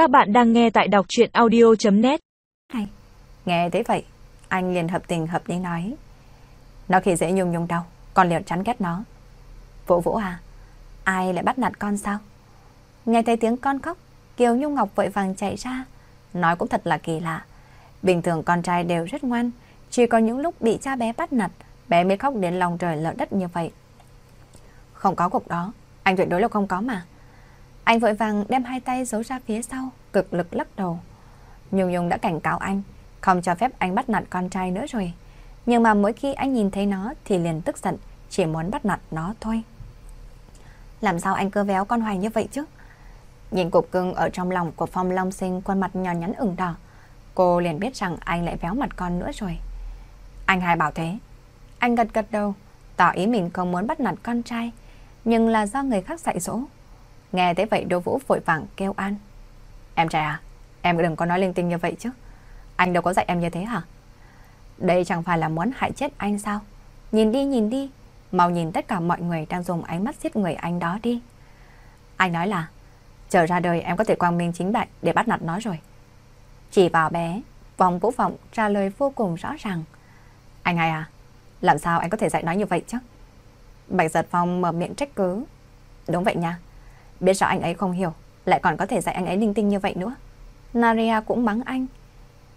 Các bạn đang nghe tại đọc chuyện audio.net nghe thế vậy, anh liền hợp tình hợp lý nói. Nó khi dễ nhung nhung đâu, con liền chán ghét nó. Vũ Vũ à, ai lại bắt nạt con sao? Nghe thấy tiếng con khóc, Kiều Nhung Ngọc vội vàng chạy ra. Nói cũng thật là kỳ lạ. Bình thường con trai đều rất ngoan, chỉ có những lúc bị cha bé bắt nạt, bé mới khóc đến lòng trời lỡ đất như vậy. Không có cục đó, anh tuyệt đối là không có mà. Anh vội vàng đem hai tay giấu ra phía sau, cực lực lắc đầu. Nhung Nhung đã cảnh cáo anh, không cho phép anh bắt nạt con trai nữa rồi. Nhưng mà mỗi khi anh nhìn thấy nó thì liền tức giận, chỉ muốn bắt nạt nó thôi. Làm sao anh cơ véo con Hoài như vậy chứ? Nhìn cục cưng ở trong lòng của Phong Long Sinh khuôn mặt nhỏ nhắn ửng đỏ, cô liền biết rằng anh lại véo mặt con nữa rồi. Anh hai bảo thế. Anh gật gật đầu, tỏ ý mình không muốn bắt nạt con trai, nhưng là do người khác dạy dỗ. Nghe thế vậy Đỗ Vũ vội vàng kêu an. Em trai à, em đừng có nói linh tinh như vậy chứ. Anh đâu có dạy em như thế hả? Đây chẳng phải là muốn hại chết anh sao? Nhìn đi nhìn đi, mau nhìn tất cả mọi người đang dùng ánh mắt giết người anh đó đi. Anh nói là, trở ra đời em có thể quang minh chính đại để bắt nạt nó rồi. Chỉ vào bé, vòng vũ vọng trả lời vô cùng rõ ràng. Anh hai à, làm sao anh có thể dạy nói như vậy chứ? Bạch giật phong mở miệng trách cứ. Đúng vậy nha. Biết rõ anh ấy không hiểu, lại còn có thể dạy anh ấy linh tinh như vậy nữa. Naria cũng mắng anh.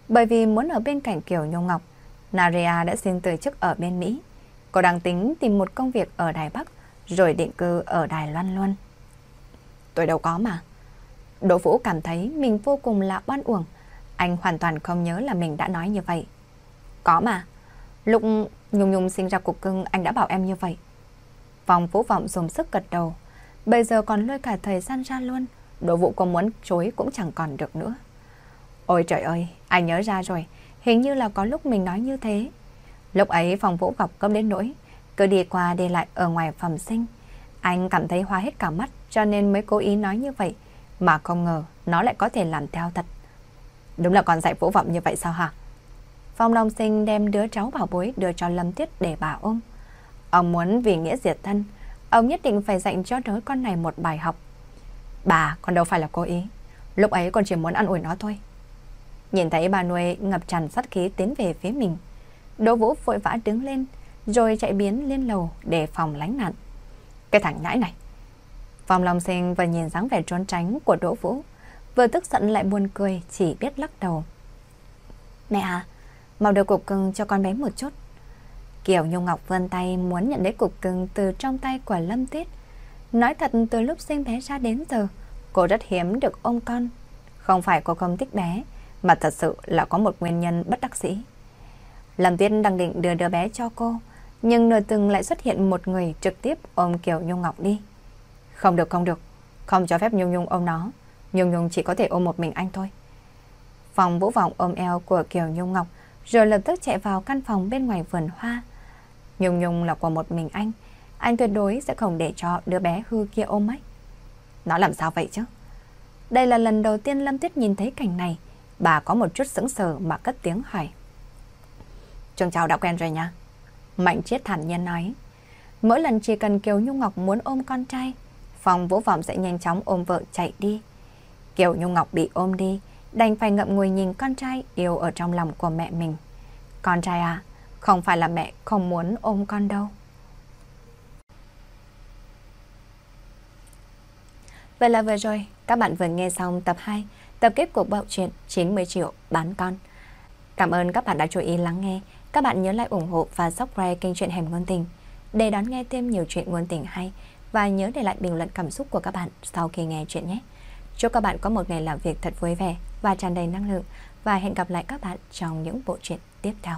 Bởi vì muốn ở bên cạnh Kiều Nhung Ngọc, Naria đã xin từ chức ở bên Mỹ. Cô đang tính tìm một công việc ở Đài Bắc, rồi định cư ở Đài Loan luôn. Tôi đâu có mà. Đỗ Vũ cảm thấy mình vô cùng là oan uổng. Anh hoàn toàn không nhớ là mình đã nói như vậy. Có mà. Lúc Nhung Nhung sinh ra cục cưng anh đã bảo em như vậy. Vòng Vũ Vọng dùng sức gật đầu. Bây giờ còn lôi cả thời gian ra luôn. Đồ Vũ có muốn chối cũng chẳng còn được nữa. Ôi trời ơi, anh nhớ ra rồi. Hình như là có lúc mình nói như thế. Lúc ấy phòng Vũ gọc cơm đến nỗi. Cứ đi qua đi lại ở ngoài phòng sinh. Anh cảm thấy hoa hết cả mắt cho nên mới cố ý nói như vậy. Mà không ngờ nó lại có thể làm theo thật. Đúng là còn dạy Vũ Vọng như vậy sao hả? Phong Long Sinh đem đứa cháu bảo bối đưa cho Lâm Tiết để bà ôm. Ông muốn vì nghĩa diệt thân, ông nhất định phải dạy cho đứa con này một bài học. Bà, còn đâu phải là cố ý. Lúc ấy còn chỉ muốn ăn ủi nó thôi. Nhìn thấy bà nuôi ngập tràn sát khí tiến về phía mình. Đỗ Vũ vội vã đứng lên, rồi chạy biến lên lầu để phòng lánh nạn. Cái thằng nhãi này. Phòng Long Sinh vừa nhìn dáng vẻ trốn tránh của Đỗ Vũ, vừa tức giận lại buồn cười, chỉ biết lắc đầu. Mẹ à, mau đưa cục cưng cho con bé một chút. Kiều Nhung Ngọc vươn tay muốn nhận lấy cục cưng từ trong tay của Lâm Tuyết. Nói thật từ lúc sinh bé ra đến giờ, cô rất hiếm được ôm con. Không phải cô không thích bé, mà thật sự là có một nguyên nhân bất đắc dĩ. Lâm Tuyết đang định đưa đứa bé cho cô, nhưng nửa từng lại xuất hiện một người trực tiếp ôm Kiều Nhung Ngọc đi. Không được không được, không cho phép Nhung Nhung ôm nó. Nhung Nhung chỉ có thể ôm một mình anh thôi. Phòng vũ vọng ôm eo của Kiều Nhung Ngọc, rồi lập tức chạy vào căn phòng bên ngoài vườn hoa. Nhung Nhung là của một mình anh, anh tuyệt đối sẽ không để cho đứa bé hư kia ôm ấy. Nó làm sao vậy chứ? Đây là lần đầu tiên Lâm Tuyết nhìn thấy cảnh này, bà có một chút sững sờ mà cất tiếng hỏi. Trường cháu đã quen rồi nha. Mạnh Chiết thản nhiên nói. Mỗi lần chỉ cần Kiều Nhung Ngọc muốn ôm con trai, phòng vũ vọng sẽ nhanh chóng ôm vợ chạy đi. Kiều Nhung Ngọc bị ôm đi, đành phải ngậm ngùi nhìn con trai yêu ở trong lòng của mẹ mình. Con trai à, không phải là mẹ không muốn ôm con đâu. Vậy là vừa rồi, các bạn vừa nghe xong tập 2, tập kết của bộ truyện 90 triệu bán con. Cảm ơn các bạn đã chú ý lắng nghe. Các bạn nhớ like ủng hộ và subscribe kênh truyện Hẻm Ngôn Tình để đón nghe thêm nhiều chuyện ngôn tình hay và nhớ để lại bình luận cảm xúc của các bạn sau khi nghe chuyện nhé. Chúc các bạn có một ngày làm việc thật vui vẻ và tràn đầy năng lượng và hẹn gặp lại các bạn trong những bộ truyện tiếp theo.